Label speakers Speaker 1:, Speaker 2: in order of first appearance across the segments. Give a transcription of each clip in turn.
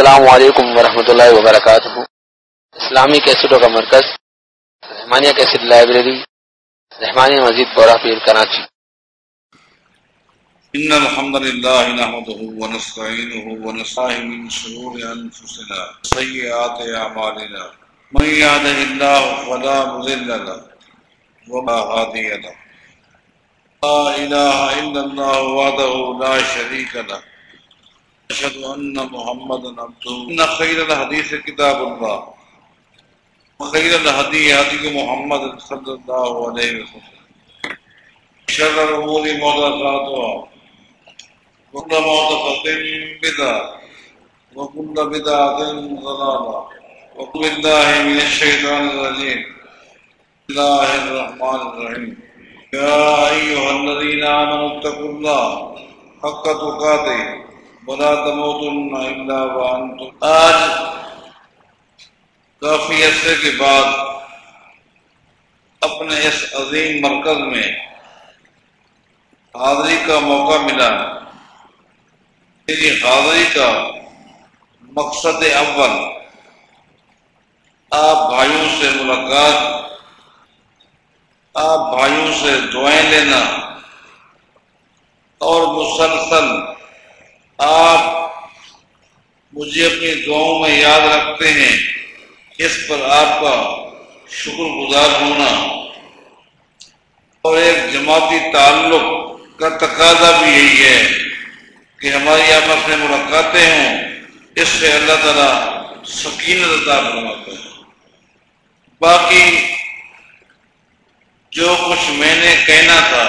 Speaker 1: السلام علیکم ورحمۃ اللہ وبرکاتہ۔ اسلامی کیسٹوں کا مرکز، رحمانیہ کیسٹ لائبریری، رحمانیہ مسجد بورا پیر کراچی۔
Speaker 2: ان الحمد لله نحمده ونستعينه ونستعين من شرور انفسنا سيئات اعمالنا۔ من يهده الله فلا مضل له وما هادي له۔ لا اله الا الله وحده لا شريك له۔ اشهد ان محمدا عبده. ان خير الحديث كتاب الله. وخير الهدي هدي محمد صلى الله عليه وسلم. شر الامور محدثاتها. وكل محدثة بدعة. وكل بدعة ضلالة. وكل الله من الشيطان الرجيم. بسم الله الرحمن الرحيم. يا أيها الذين آمنوا اتقوا الله حق تقاته. ولا تموتن إلا وأنتم آج کافی عرصے کے بعد اپنے اس عظیم مرکز میں حاضری کا موقع ملا۔ میری حاضری کا مقصد اول آپ بھائیوں سے ملاقات، آپ بھائیوں سے دعائیں لینا اور مسلسل آپ مجھے اپنی دعاؤں میں یاد رکھتے ہیں، اس پر آپ کا شکر گزار ہونا اور ایک جماعتی تعلق کا تقاضا بھی یہی ہے کہ ہماری آپس میں ملاقاتیں ہوں، اس سے اللہ تعالیٰ سکینت عطا فرماتا ہے۔ باقی جو کچھ میں نے کہنا تھا،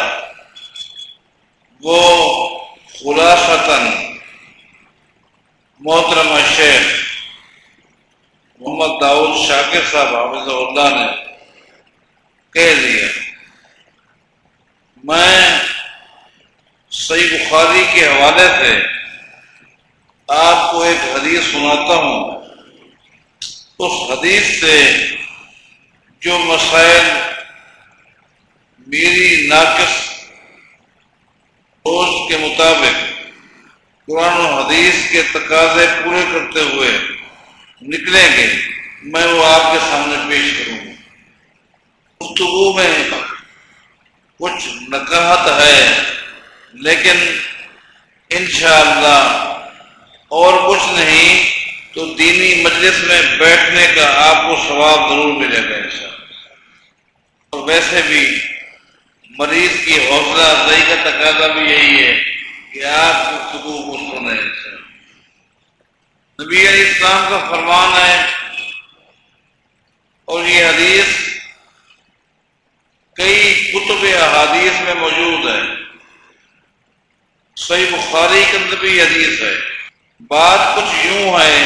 Speaker 2: وہ خلاصتاً محترمہ شیخ محمد داؤد شاکر صاحب، حافظ اللہ نے کہہ دیا، میں صحیح بخاری کے حوالے سے آپ کو ایک حدیث سناتا ہوں۔ اس حدیث سے جو مسائل میری ناقص سوچ کے مطابق قرآن و حدیث کے تقاضے پورے کرتے ہوئے نکلیں گے، میں وہ آپ کے سامنے پیش کروں گا۔ گفتگو میں کچھ نکاہت ہے، لیکن انشاءاللہ اور کچھ نہیں، تو دینی مجلس میں بیٹھنے کا آپ کو ثواب ضرور ملے گا انشاءاللہ۔ اور ویسے بھی مریض کی حوصلہ افزائی کا تقاضا بھی یہی ہے کہ آپ گفتگو کو سنیں نبی علیہ السلام کا فرمان ہے، اور یہ حدیث کئی کتب احادیث میں موجود ہے۔ صحیح بخاری کے اندر بھی حدیث ہے۔ بات کچھ یوں ہے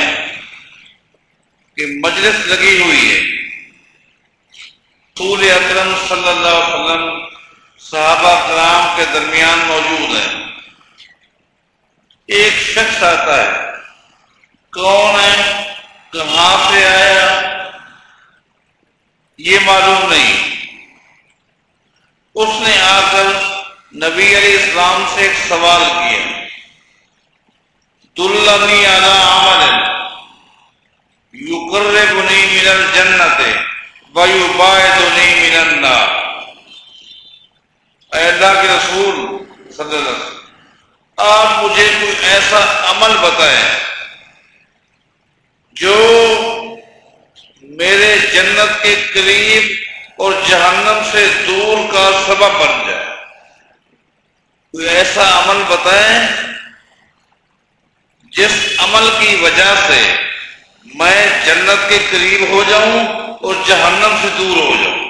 Speaker 2: کہ مجلس لگی ہوئی ہے۔ سور اکرم صلی اللہ علیہ وسلم، صحابہ کرام کے درمیان موجود ہے۔ ایک شخص آتا ہے۔ کون ہے؟ کہاں سے آیا؟ یہ معلوم نہیں۔ اس نے آ کر نبی علیہ السلام سے ایک سوال کیا۔ دلنی اعلی عمل۔ یو کر بنی ملن جنت بایو بائے دنی ملن اللہ کے رسول صلی اللہ علیہ وسلم آپ مجھے کوئی ایسا عمل بتائیں جو میرے جنت کے قریب اور جہنم سے دور کا سبب بن جائے۔ کوئی ایسا عمل بتائیں جس عمل کی وجہ سے میں جنت کے قریب ہو جاؤں اور جہنم سے دور ہو جاؤں۔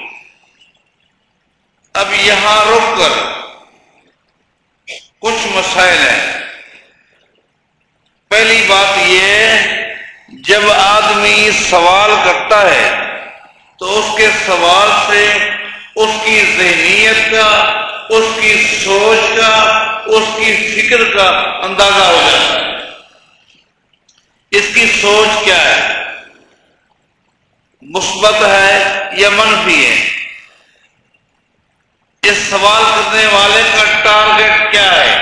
Speaker 2: اب یہاں رک کر کچھ مسائل ہیں۔ پہلی بات یہ جب آدمی سوال کرتا ہے، تو اس کے سوال سے اس کی ذہنیت کا، اس کی سوچ کا، اس کی فکر کا اندازہ ہو جاتا ہے۔ اس کی سوچ کیا ہے؟ مثبت ہے یا منفی ہے؟ اس سوال کرنے والے کا ٹارگیٹ کیا ہے؟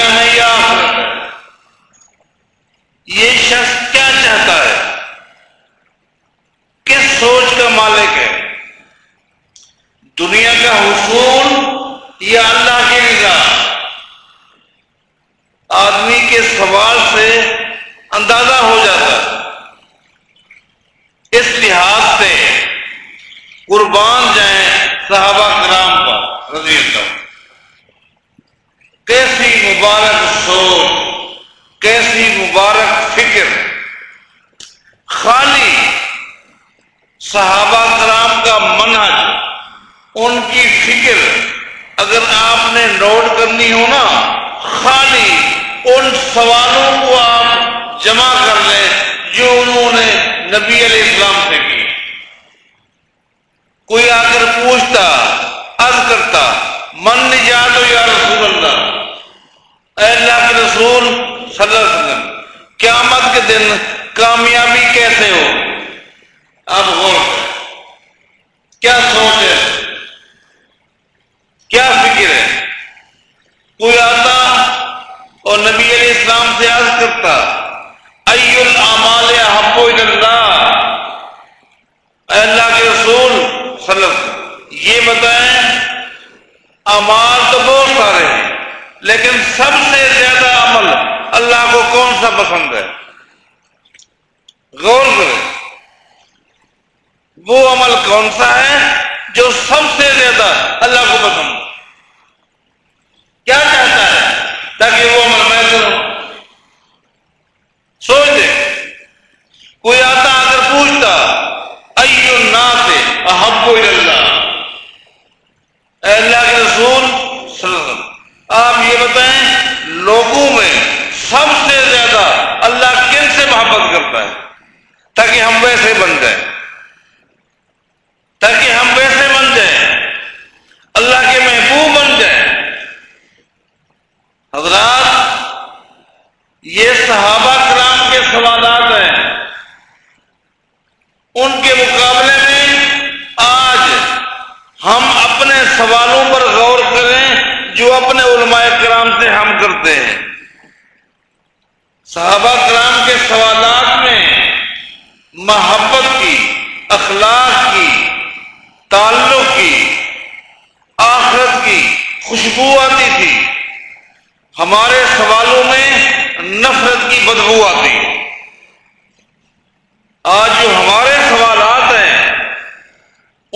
Speaker 2: ہے یا آخرت یہ شخص کیا چاہتا ہے؟ کس سوچ کا مالک ہے؟ دنیا کا حصول یا اللہ کی رضا؟ آدمی کے سوال سے اندازہ ہو جاتا ہے۔ اس لحاظ سے قربان جائیں صحابہ کرام پر، رضی اللہ کیسی مبارک سوچ، کیسی مبارک فکر۔ خالی صحابہ کرام کا منحج ان کی فکر اگر آپ نے نوٹ کرنی ہو نا، خالی ان سوالوں کو آپ جمع کر لیں جو انہوں نے نبی علیہ السلام سے کی کوئی آ کر پوچھتا عرض کرتا من نجات ہو یا رسول اللہ اے اللہ کے رسول صلی اللہ علیہ وسلم قیامت کے دن کامیابی کیسے ہو اب غور کیا سوچ ہے کیا فکر ہے کوئی آتا اور نبی علیہ السلام سے عرض کرتا ای العمال حب اللہ اے اللہ کے رسول صلی اللہ علیہ وسلم یہ بتائیں امال تو بہت سارے ہیں لیکن سب سے زیادہ عمل اللہ کو کون سا پسند ہے غور کریں وہ عمل کون سا ہے جو سب سے زیادہ اللہ کو پسند کیا چاہتا ہے تاکہ وہ عمل میں کروں سوچ دے کوئی آتا اگر پوچھتا ایو الناس احب اللہ اے اللہ کے رسول صلی اللہ علیہ وسلم آپ یہ بتائیں لوگوں میں سب سے زیادہ اللہ کن سے محبت کرتا ہے تاکہ ہم ویسے بن جائیں تاکہ ہم ویسے بن جائیں اللہ کے محبوب بن جائیں حضرات یہ صحابہ کرام کے سوالات ہیں ان کے مقابلے میں آج ہم اپنے سوالوں پر غور کریں جو اپنے علماء کرام سے ہم کرتے ہیں صحابہ کرام کے سوالات میں محبت کی اخلاق کی تعلق کی آخرت کی خوشبو آتی تھی ہمارے سوالوں میں نفرت کی بدبو آتی آج جو ہمارے سوالات ہیں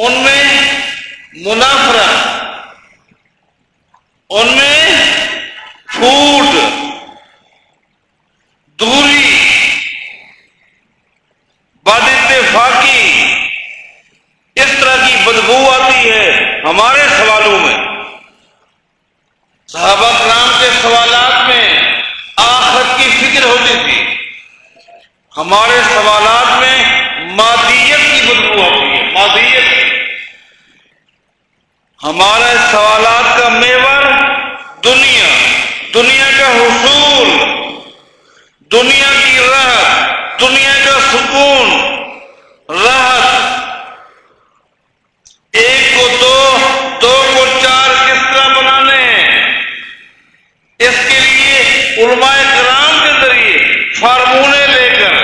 Speaker 2: ان میں منافرت ان میں پھوٹ دوری بد اتفاقی اس طرح کی بدبو آتی ہے ہمارے سوالوں میں صحابہ کرام کے سوالات میں آخرت کی فکر ہوتی تھی ہمارے سوالات میں مادیت کی بدبو آتی ہے مادیت ہمارے سوالات کا میور دنیا دنیا کا حصول دنیا کی راحت دنیا کا سکون راحت ایک کو دو دو کو چار کس طرح بنانے ہیں اس کے لیے علماء کرام کے ذریعے فارمولے لے کر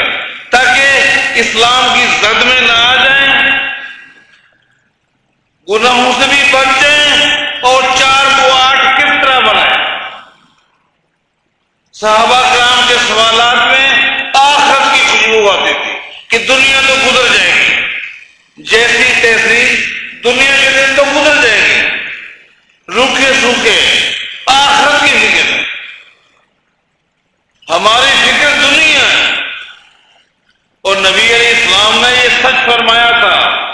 Speaker 2: تاکہ اسلام کی زد میں نہ آ جائیں، گناہوں سے بھی بچ جائیں اور چار کو آٹھ کس طرح بنائیں۔ صحابہ کرام کے سوالات میں آخرت کی خوشبو آتی تھی کہ دنیا تو گزر جائے گی۔ جیسی تیسی دنیا کے دن تو گزر جائے گی۔ روکھے سوکھے آخرت کی فکر ہے ہماری فکر دنیا ہے اور نبی علیہ السلام نے یہ سچ فرمایا تھا۔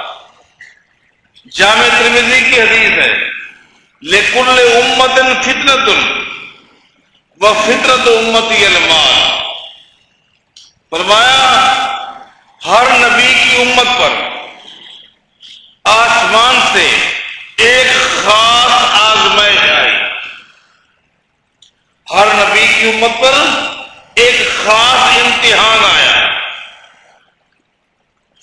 Speaker 2: جامع ترمیزی کی حدیث ہے۔ لیکن امت فطرت و فطرت امتی المال۔ فرمایا، ہر نبی کی امت پر آسمان سے ایک خاص آزمائش آئی۔ ہر نبی کی امت پر ایک خاص امتحان آیا۔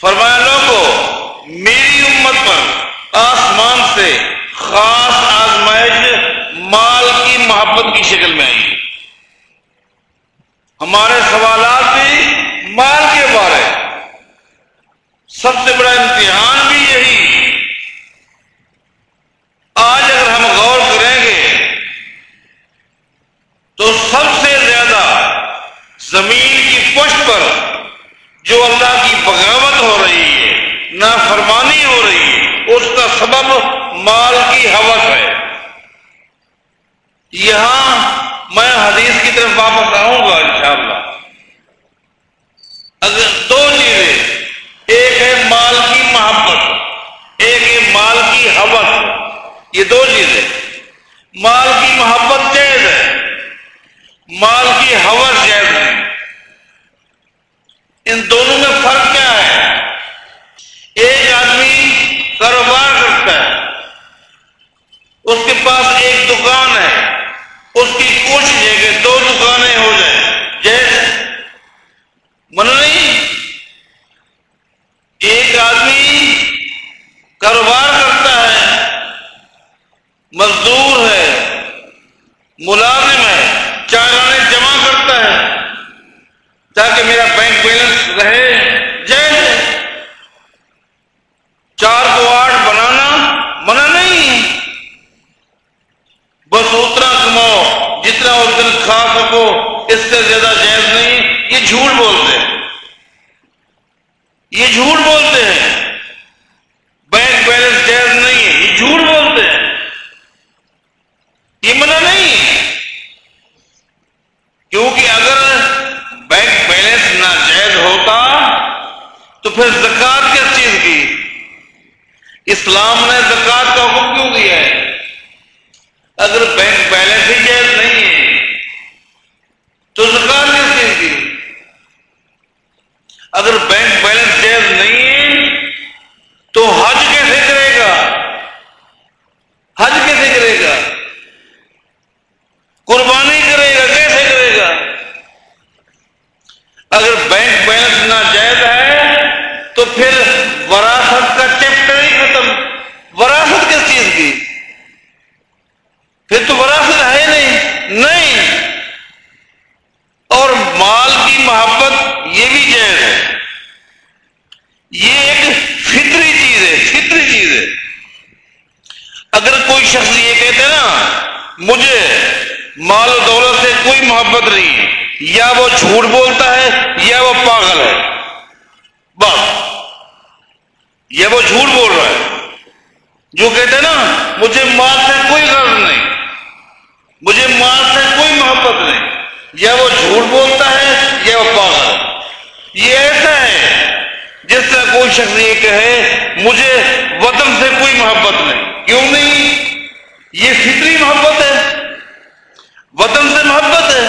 Speaker 2: فرمایا لوگو میری امت پر آسمان سے خاص آزمائش مال کی محبت کی شکل میں آئی۔ ہمارے سوالات بھی مال کے بارے۔ سب سے بڑا امتحان بھی یہی۔ آج اگر ہم غور کریں گے، تو سب سے زیادہ زمین کی پشت پر جو اللہ نافرمانی ہو رہی ہے۔ اس کا سبب مال کی حوث ہے۔ یہاں میں حدیث کی طرف واپس آؤں گا انشاءاللہ۔ اگر دو چیزیں، ایک ہے مال کی محبت، ایک ہے مال کی حوث یہ دو چیزیں۔ مال کی محبت جائز ہے مال کی حوث جائز نہیں ان دونوں میں فرق کیا ہے ایک آدمی کاروبار کرتا ہے اس کے پاس ایک دکان ہے اس کی کوشش ہے کہ دو دکانیں ہو جائیں جیسے من نہیں ایک آدمی کاروبار کرتا ہے مزدور ہے ملازم ہے چار آنے جمع کرتا ہے تاکہ میرا بینک بیلنس رہے جیسے چار کو آٹھ بنانا منع نہیں بس اتنا کماؤ جتنا اس دن کھا سکو اس سے زیادہ جائز نہیں یہ جھوٹ بولتے ہیں یہ جھوٹ بولتے ہیں بینک بیلنس جائز نہیں ہے یہ جھوٹ بولتے ہیں یہ منع نہیں ہے کیونکہ اگر بینک بیلنس ناجائز ہوتا تو پھر زکات کس چیز کی؟ اسلام نے زکات کا حکم کیوں دیا ہے اگر بینک بیلنس ہی جائز نہیں ہے تو زکات کس چیز کی اگر بینک بیلنس جائز نہیں ہے تو حج کیسے کرے گا حج کیسے کرے گا قربانی کرے گا کیسے کرے گا اگر بینک بیلنس نہ جائز ہے تو پھر وراثت کا چیپٹر ہی ختم وراثت کس چیز کی پھر تو وراثت ہے نہیں نہیں اور مال کی محبت یہ بھی جائز ہے یہ ایک فطری چیز ہے فطری چیز ہے اگر کوئی شخص یہ کہتے نا، مجھے مال و دولت سے کوئی محبت نہیں یا وہ جھوٹ بولتا ہے یا وہ پاگل ہے۔ بس۔ یا وہ جھوٹ بول رہا ہے۔ جو کہتے نا، مجھے مال سے کوئی غرض نہیں۔ مجھے مال سے کوئی محبت نہیں۔ یا وہ جھوٹ بولتا ہے یا وہ پاگل ہے۔ یہ ایسا ہے، جس طرح کوئی شخص یہ کہے، مجھے وطن سے کوئی محبت نہیں۔ کیوں نہیں؟ یہ فطری محبت ہے۔ وطن سے محبت ہے۔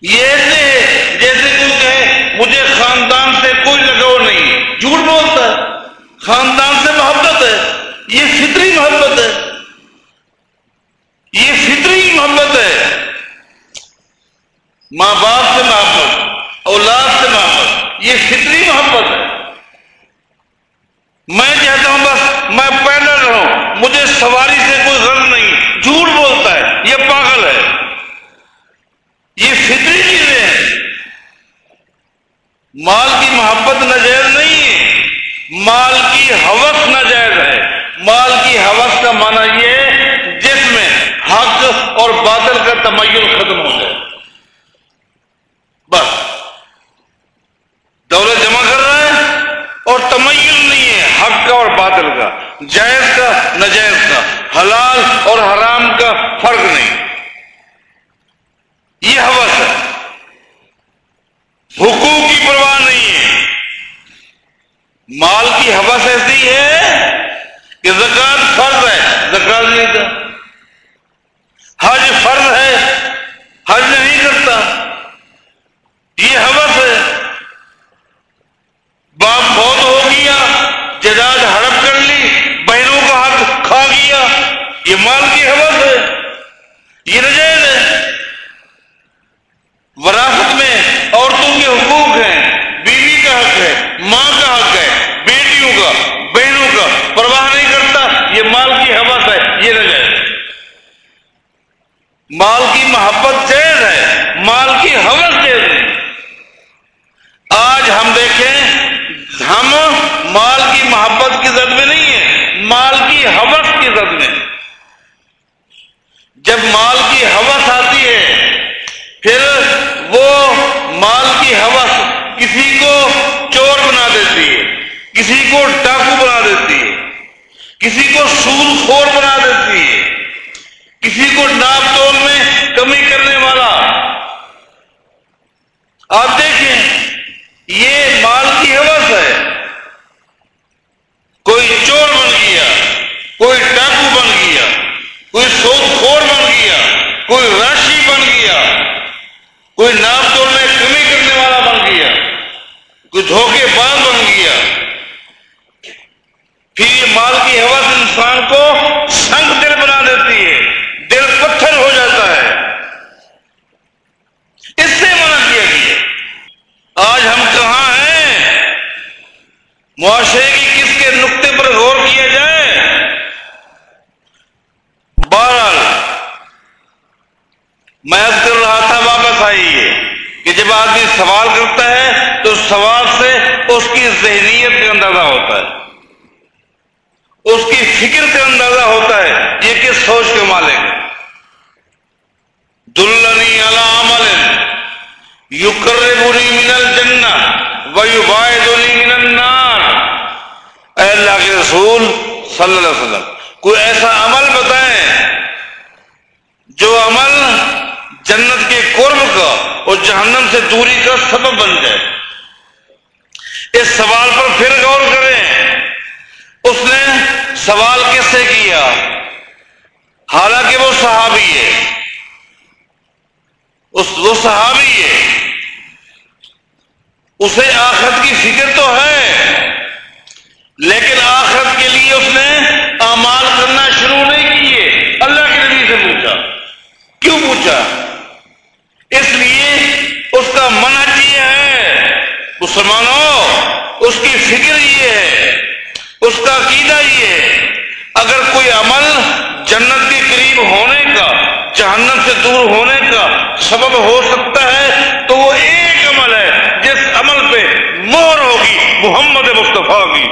Speaker 2: یہ ایسے ہے جیسے کوئی کہے، مجھے خاندان سے کوئی لگاؤ نہیں۔ ہے جھوٹ بولتا ہے۔ خاندان سے محبت ہے۔ یہ فطری محبت ہے۔ یہ فطری محبت ہے۔ ماں باپ سے محبت، اولاد سے محبت، یہ فطری محبت ہے۔ میں چاہتا ہوں بس میں پیدل رہوں مجھے سواری سے کوئی غرض نہیں جھوٹ بولتا ہے یہ پاگل ہے یہ فطری چیزیں ہیں مال کی محبت ناجائز نہیں ہے مال کی حوث ناجائز ہے مال کی حوث کا معنی یہ ہے جس میں حق اور باطل کا تمیل ختم ہو جائے بس دولت جمع کر رہا ہے اور تمیل نہیں ہے حق کا اور باطل کا جائز کا نجائز کا حلال اور حرام کا فرق نہیں یہ حوث ہے حقوق کی پرواہ نہیں ہے مال کی حوث ایسی ہے کہ زکات فرض ہے زکات نہیں تھا حج فرض ہے حج نہیں کرتا یہ حوث ہے باپ بہت ہو گیا جداد ہڑپ کر لی بہنوں کا ہاتھ کھا گیا۔ یہ مال کی حوث ہے یہ نجائز ہے وراثت میں عورتوں کے حقوق ہیں بیوی کا حق ہے ماں کا حق ہے بیٹیوں کا بہنوں کا پرواہ نہیں کرتا یہ مال کی حوث ہے یہ نجائز ہے مال کی محبت جائز ہے مال کی حوث جائز ہے آج ہم دیکھیں ہم مال کی محبت کی زد میں نہیں ہے مال کی حوث کی زد میں کو چور بنا دیتی ہے کسی کو ڈاکو بنا دیتی ہے کسی کو سود خور بنا دیتی ہے کسی کو ناپ تول میں کمی کرنے والا آپ دیکھیں یہ مال کی حوث ہے کوئی چور بن گیا کوئی ڈاکو بن گیا کوئی سود خور بن گیا کوئی راشی بن گیا کوئی ناپ توڑ میں کمی کرنے والا بن گیا کوئی دھوکے باز بن گیا پھر یہ مال کی حوث انسان کو سنگ دل بنا دیتی ہے دل پتھر ہو جاتا ہے اس سے منع کیا گیا آج ہم کہاں ہیں معاشرے کی کس کے نقطے پر غور کیا جائے بہرحال میں کر رہا تھا واپس آئیے کہ جب آدمی سوال کرتا ہے تو سوال سے اس کی ذہنیت کا اندازہ ہوتا ہے اس کی فکر کا اندازہ ہوتا ہے یہ کس سوچ کے مالک ہے دلنی عمل یو کر بری منل جنا اے اللہ کے رسول صلی اللہ علیہ وسلم، کوئی ایسا عمل بتائیں جو عمل جنت کے قرب کا اور جہنم سے دوری کا سبب بن جائے۔ اس سوال پر پھر غور کریں۔ اس نے سوال کس سے کیا؟ حالانکہ وہ صحابی ہے۔ اس وہ صحابی ہے۔ اسے آخرت کی فکر تو ہے، لیکن آخرت کے لیے اس نے امال کرنا شروع نہیں کیے۔ اللہ کے نبی سے پوچھا۔ کیوں پوچھا؟ اس لیے اس کا منع یہ ہے مسلمانوں، اس کی فکر یہ ہے، اس کا عقیدہ یہ ہے۔ اگر کوئی عمل جنت کے قریب ہونے کا، جہنم سے دور ہونے کا سبب ہو سکتا ہے تو وہ ایک عمل ہے جس عمل پہ مور ہوگی محمد مصطفیٰ کی۔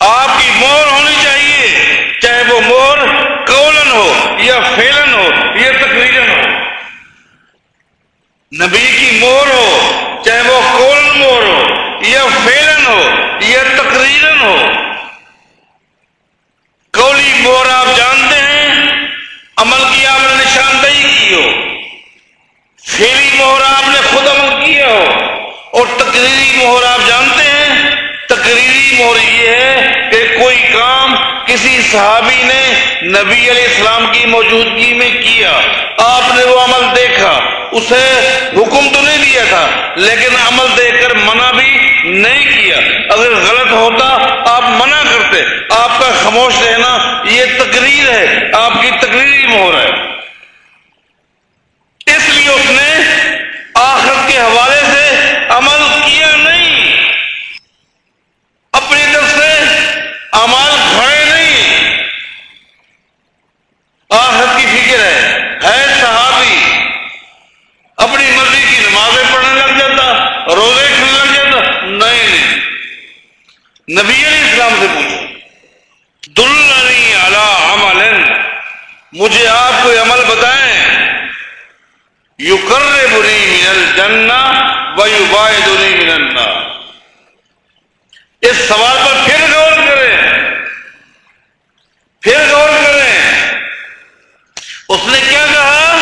Speaker 2: آپ کی مور ہونی چاہیے چاہے وہ مور کولن ہو یا فیلن ہو یا تقریرن ہو نبی کی مور ہو چاہے وہ کولن مور ہو یا فیلن ہو یا تقریرن ہو کولی مور آپ جانتے ہیں عمل کی آپ نے نشاندہی کی ہو فیری مہر آپ نے خود عمل کیا ہو اور تقریری مہر آپ جانتے ہیں تقریری مہر یہ ہے کہ کوئی کام کسی صحابی نے نبی علیہ السلام کی موجودگی میں کیا، آپ نے وہ عمل دیکھا، اسے حکم تو نہیں دیا تھا، لیکن عمل دیکھ کر منع بھی نہیں کیا۔ اگر غلط ہوتا، آپ منع کرتے۔ آپ کا خاموش رہنا یہ تقریر ہے، آپ کی تقریری مہر ہے اس لیے اس نے آخرت کے حوالے سے عمل کیا نہیں اپنی طرف سے امال کھڑے نہیں آخرت کی فکر ہے ہے صحابی اپنی مرضی کی نمازیں پڑھنے لگ جاتا روزے کھلنے لگ جاتا نہیں نہیں نبی علیہ السلام سے پوچھو دلنی علی عمل مجھے آپ کوئی عمل بتائیں یو کر بری من جنا و یو بائے من النار اس سوال پر پھر غور کریں پھر غور کریں اس نے کیا کہا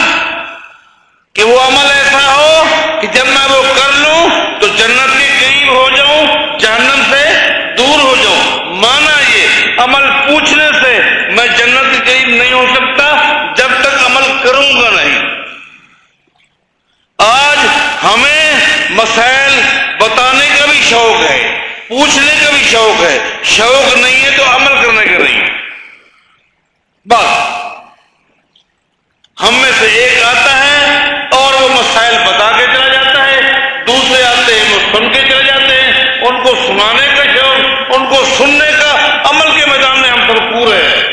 Speaker 2: کہ وہ عمل ایسا ہو کہ جب میں وہ کر لوں تو جنت کے قریب ہو جاؤں جہنم سے دور ہو جاؤں مانا یہ عمل پوچھنے سے میں جنت کے قریب نہیں ہو سکتا جب تک عمل کروں گا نہیں آج ہمیں مسائل بتانے کا بھی شوق ہے، پوچھنے کا بھی شوق ہے۔ شوق نہیں ہے تو عمل کرنے کا نہیں۔ بس، ہم میں سے ایک آتا ہے اور وہ مسائل بتا کے چلا جاتا ہے، دوسرے آتے ہیں وہ سن کے چلے جاتے ہیں۔ ان کو سنانے کا شوق، ان کو سننے کا عمل کے میدان میں ہم سب پورے ہیں۔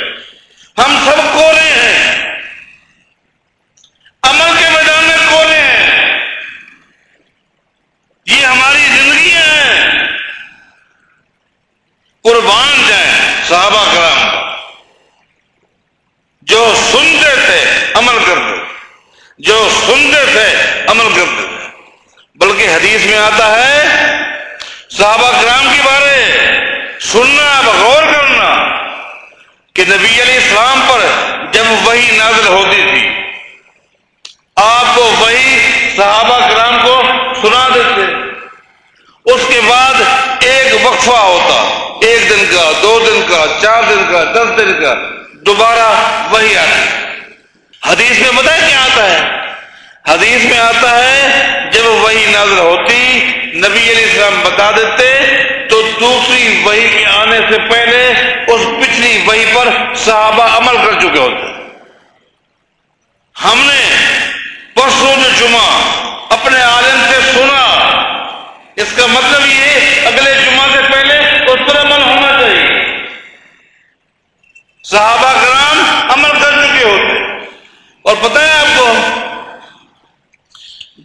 Speaker 2: ہم سب کورے ہیں عمل کے میدان میں کورے ہیں یہ ہماری زندگیاں ہیں قربان جائیں صحابہ کرام جو سنتے تھے عمل کرتے جو سنتے تھے عمل کرتے تھے بلکہ بلکہ حدیث میں آتا ہے، صحابہ کرام کے بارے سننا، غور کرنا کہ نبی علیہ السلام پر جب وہی نازل ہوتی تھی، آپ کو وہی صحابہ کرام کو سنا دیتے۔ اس کے بعد ایک وقفہ ہوتا، ایک دن کا، دو دن کا، چار دن کا، دس دن کا، دوبارہ وہی آتی۔ حدیث میں بتایا کیا آتا ہے؟ حدیث میں آتا ہے، جب وہی نظر ہوتی، نبی علیہ السلام بتا دیتے، تو دوسری وہی کے آنے سے پہلے اس پچھلی وہی پر صحابہ عمل کر چکے ہوتے۔ ہم نے پرسوں جو جمعہ اپنے عالم سے سنا، اس کا مطلب یہ اگلے جمعہ سے پہلے اس پر عمل ہونا چاہیے۔ صحابہ کرام عمل کر چکے ہوتے۔ اور پتہ ہے آپ کو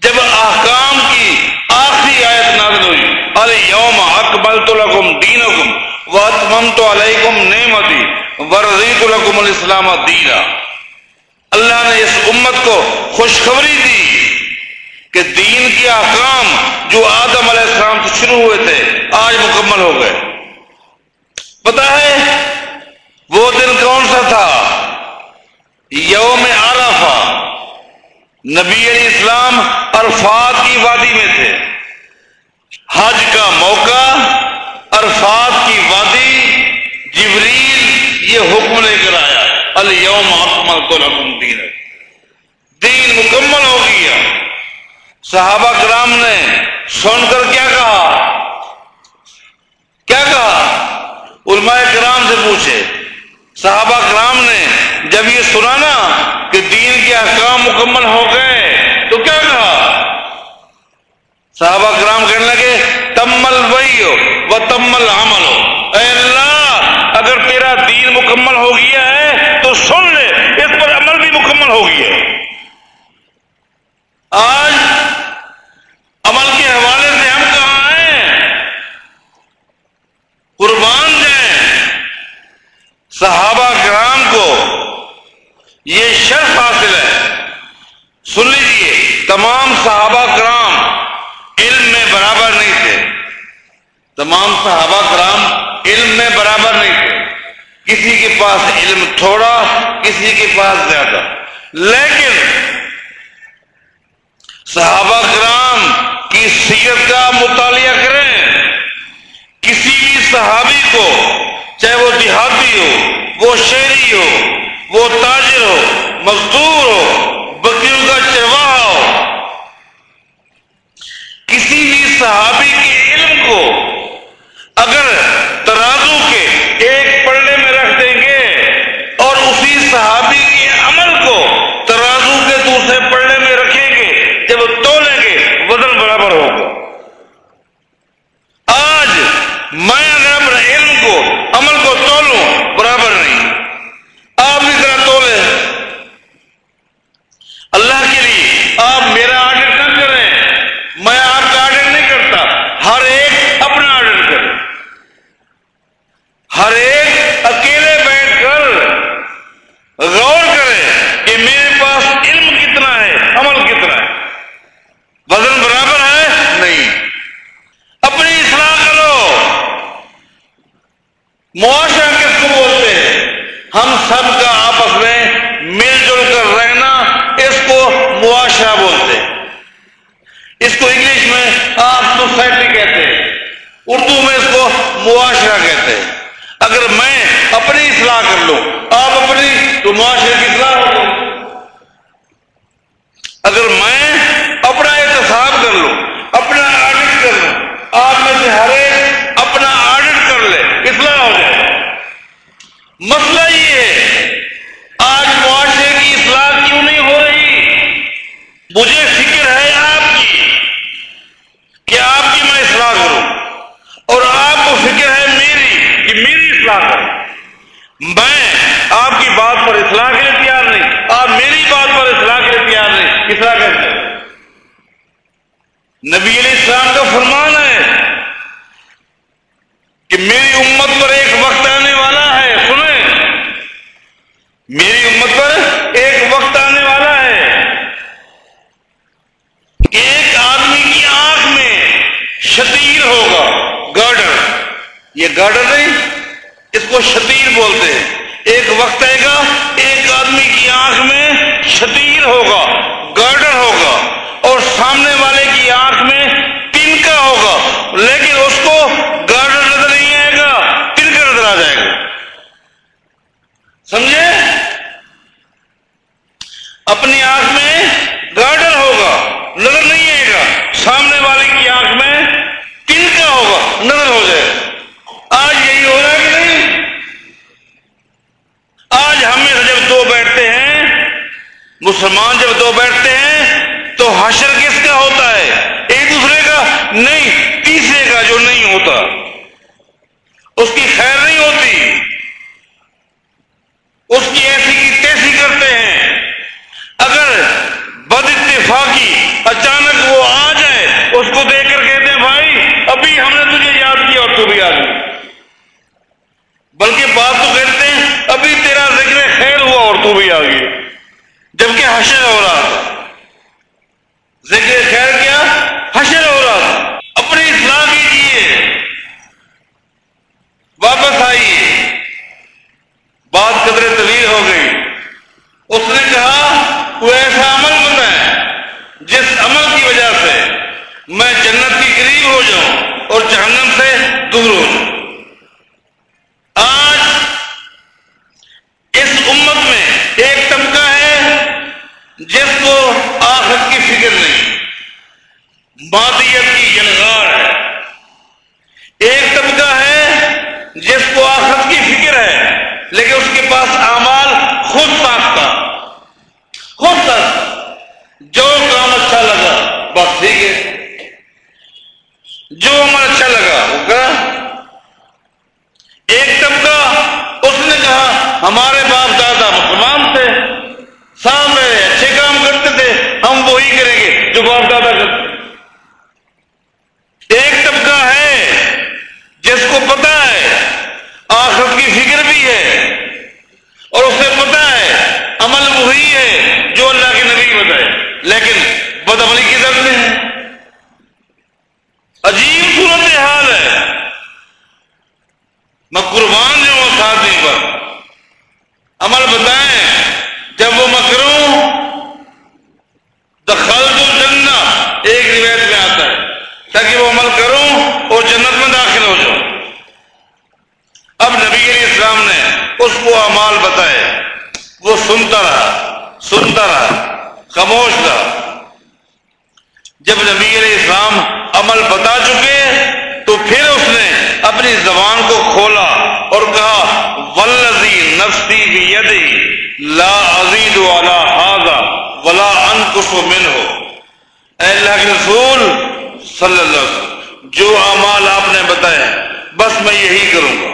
Speaker 2: جب احکام کی آخری آیت نازل ہوئی ارے یوم اکبل تو لکم دین حکم و اتمم تو علیکم نعمتی ورزیت الحکم الاسلام دینا۔ اللہ نے اس امت کو خوشخبری دی کہ دین کے احکام جو آدم علیہ السلام سے شروع ہوئے تھے، آج مکمل ہو گئے۔ پتا ہے، وہ دن کون سا تھا؟ یوم عرفہ۔ نبی علیہ السلام عرفات کی وادی میں تھے۔ حج کا موقع، عرفات کی وادی، جبریل یہ حکم لے کر آیا الوم اکمل تو لکم دین دین مکمل ہو گیا صحابہ کرام نے سن کر کیا کہا؟ کیا کہا؟ علماء کرام سے پوچھے۔ صحابہ کرام نے جب یہ سنا نا کے احکام مکمل ہو گئے۔ تو کیا کہا؟ صحابہ کرام کہنے لگے، تمل وہی ہو وہ تمل عمل ہو۔ اے اللہ، اگر تیرا دین مکمل ہو گیا ہے تو سن لے اس پر عمل بھی مکمل ہو گیا آج عمل کے حوالے سے ہم کہاں ہیں قربان جائیں صحابہ کرام کو یہ شرف حاصل ہے سن لیجیے تمام صحابہ کرام علم میں برابر نہیں تھے تمام صحابہ کرام علم میں برابر نہیں تھے۔ کسی کے پاس علم تھوڑا، کسی کے پاس زیادہ۔ لیکن صحابہ کرام کی سیرت کا مطالعہ کریں۔ کسی بھی صحابی کو، چاہے وہ دیہاتی ہو، وہ شہری ہو، وہ تاجر ہو، مزدور ہو، بکریوں کا چرواہا ہو، کسی بھی صحابی کے علم کو اگر ترازو کے ایک پلڑے میں رکھ دیں گے اور اسی صحابی کے عمل کو ترازو کے دوسرے پلڑے میں رکھیں گے جب تولیں گے وزن برابر ہوگا آج میں اگر اپنے علم کو عمل کو تولوں برابر نہیں آپ بھی ذرا تولے اللہ کے لیے آپ میرا آڈر نہ کریں میں آپ کا آڈر نہیں کرتا ہر ایک اپنا آڈر کرے ہر ایک اکیلے بیٹھ کر غور کرے کہ میرے پاس علم کتنا ہے عمل کتنا ہے وزن برابر ہے نہیں اپنی اصلاح کرو معاشرہ کس کو بولتے ہیں ہم سب کا آپس میں مل جل کر رہنا اس کو معاشرہ بولتے ہیں اس کو انگلش میں آپ سوسائٹی کہتے ہیں اردو میں اس کو معاشرہ کہتے ہیں۔ اگر میں اپنی اصلاح کر لوں، آپ اپنی، تو معاشرے کی اصلاح ہو اگر میں اپنا احتساب کر لوں اپنا آڈٹ کر لوں آپ میں سے ہر ایک اپنا آڈٹ کر لے اصلاح ہو جائے مسئلہ یہ ہے آج معاشرے کی اصلاح کیوں نہیں ہو رہی مجھے فکر ہے آپ کی کہ آپ کی میں اصلاح کروں اور آپ کو فکر ہے میری کہ میری اصلاح کروں میں آپ کی بات پر اصلاح کے لیے تیار نہیں، آپ میری بات پر اصلاح کے لیے تیار نہیں اصلاح کیسے نبی علیہ السلام کا فرمان ہے کہ میری امت پر ایک وقت آنے والا ہے، سنیں۔ میری امت پر ایک وقت آنے والا ہے۔ ایک آدمی کی آنکھ میں شتیر ہوگا گارڈر یہ گارڈر نہیں؟ اس کو شتیر بولتے ہیں۔ ایک وقت آئے گا، ایک آدمی کی آنکھ میں شتیر ہوگا، گارڈر ہوگا، اور سامنے والے کی آنکھ میں پن کا ہوگا، لیکن اس کو گارڈر نظر نہیں آئے گا پن کا نظر آ جائے گا۔ سمجھے؟ اپنی آنکھ میں گارڈر ہوگا نظر نہیں آئے گا سامنے والے کی آنکھ میں پن کا ہوگا نظر ہو جائے گا آج یہی ہو رہا ہے کہ نہیں آج ہم میں جب دو بیٹھتے ہیں مسلمان جب دو بیٹھتے ہیں تو حشر کس کا ہوتا ہے؟ ایک دوسرے کا؟ نہیں، تیسرے کا جو نہیں ہوتا۔ اس کی خیر نہیں ہوتی۔ اس کی ایسی کی تیسی کرتے ہیں۔ اگر بد اتفاقی اچانک وہ آ جائے، اس کو دیکھ کر کہتے ہیں، بھائی، ابھی ہم نے تجھے یاد کیا اور تو بھی یاد بلکہ بات تو کہتے ہیں، ابھی تیرا ذکر خیر ہوا اور تو بھی آ گئی۔ جبکہ حشر ہو رہا تھا ذکر خیر کیا حشر ہو رہا تھا اپنی اصلاح کیجیے واپس آئیے بات قدرے طویل ہو گئی اس نے کہا وہ ایسا عمل بتائیں جس عمل کی وجہ سے میں جنت کی قریب ہو جاؤں اور جہنم سے دور ہو جاؤں آج اس امت میں ایک طبقہ ہے جس کو آخر کی فکر نہیں مادیت کی جلغار ہے ایک طبقہ ہے جس کو آخر کی فکر ہے لیکن اس کے پاس اعمال خود ساختہ خود ساختہ جو کام اچھا لگا بس ٹھیک ہے جو عمل اچھا لگا وہ کرا ایک طبقہ اس نے کہا ہمارے باپ دادا مسلمان تھے سامنے اچھے کام کرتے تھے ہم وہی کریں گے جو باپ دادا کرتے ایک طبقہ ہے جس کو پتا ہے آخر کی فکر بھی ہے اور اسے پتا ہے عمل وہی ہے جو اللہ کے نبی بتائے لیکن بدعملی کی درد میں ہے عجیب صورت حال ہے میں قربان جو ہوں ساتھی پر عمل بتائیں جب وہ میں کروں دخل تو جننا ایک روایت میں آتا ہے تاکہ وہ عمل کروں اور جنت میں داخل ہو جاؤں اب نبی علیہ السلام نے اس کو امال بتائے وہ سنتا رہا سنتا رہا خاموش رہا۔ جب نبی علیہ السلام عمل بتا چکے، تو پھر اس نے اپنی زبان کو کھولا اور کہا ولزی نفسی بھی لا عزیز والا حاضا ولا انکش من ہو اے اللہ کے رسول صلی اللہ علیہ وسلم، جو اعمال آپ نے بتایا بس میں یہی کروں گا۔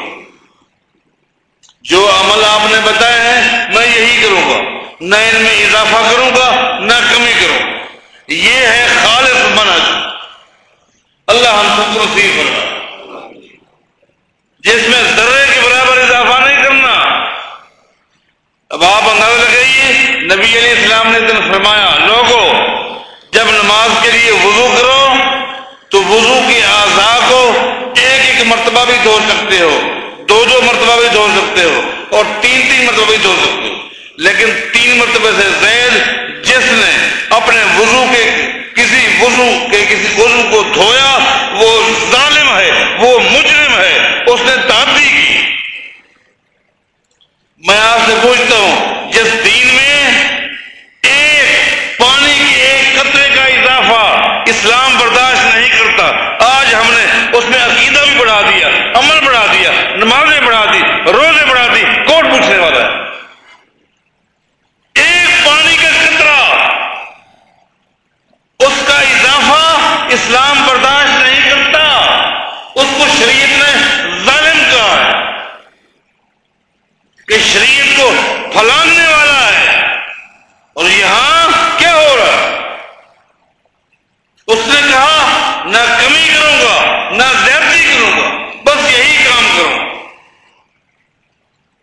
Speaker 2: جو عمل آپ نے بتایا ہے، میں یہی کروں گا۔ نہ ان میں اضافہ کروں گا، نہ کمی کروں۔ گا یہ ہے خالص منج اللہ ہم سب کو نصیب کرنا جس میں ذرے کے برابر اضافہ نہیں کرنا۔ اب آپ اندازہ لگائیے، نبی علیہ السلام نے دن فرمایا لوگوں جب نماز کے لیے وضو کرو، تو وضو کے اعضاء کو ایک ایک مرتبہ بھی دھو سکتے ہو۔ دو دو مرتبہ بھی دھو سکتے ہو اور تین تین مرتبہ بھی دھو سکتے ہو۔ لیکن تین مرتبہ سے زید جس نے اپنے وضو کے کسی وضو کے کسی وضو کو دھویا، وہ ظالم ہے، وہ مجرم ہے، اس نے تعدی کی۔ میں آپ سے پوچھتا ہوں جس دین میں ایک پانی کے ایک قطرے کا اضافہ اسلام برداشت نہیں کرتا آج ہم نے اس میں عقیدہ بھی بڑھا دیا عمل بڑھا دیا نمازیں بڑھا دی روزے بڑھا دی کوٹ پوچھنے والا ہے ایک پانی کا قطرہ اس کا اضافہ اسلام برداشت نہیں کرتا اس کو شریعت نے ظالم کہا ہے کہ شریعت کو پھلاننے والا ہے اور یہاں کیا ہو رہا ہے اس نے کہا نہ کمی کروں گا نہ زیادتی کروں گا بس یہی کام کروں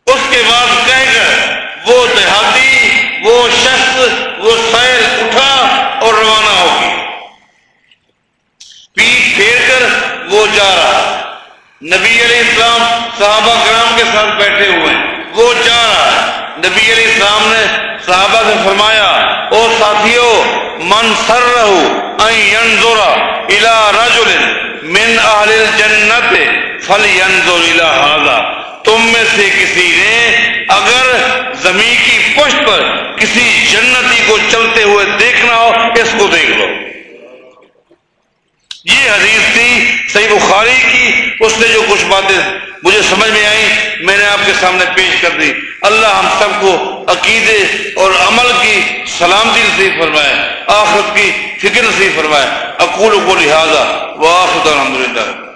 Speaker 2: اس کے بعد کہہ کر وہ دیہاتی وہ شخص، وہ سیل اٹھا اور روانہ ہو گئی پیٹ پھیر کر وہ جا رہا نبی علیہ السلام صحابہ کرام کے ساتھ بیٹھے ہوئے ہیں۔ وہ جا رہا ہے۔ نبی علیہ السلام نے صحابہ سے فرمایا، او ساتھیو، من سر رہو الى رجل من اہل الجنت فلینظر الى هذا. تم میں سے کسی نے اگر زمین کی پشت پر کسی جنتی کو چلتے ہوئے دیکھنا ہو، اس کو دیکھ لو۔ یہ حدیث تھی صحیح بخاری کی، اس نے جو کچھ باتیں مجھے سمجھ میں آئی میں نے آپ کے سامنے پیش کر دی۔ اللہ ہم سب کو عقیدے اور عمل کی سلامتی نصیب فرمائے، آخرت کی فکر نصیب فرمائے۔ اقول کو لہٰذا وہ الحمد للہ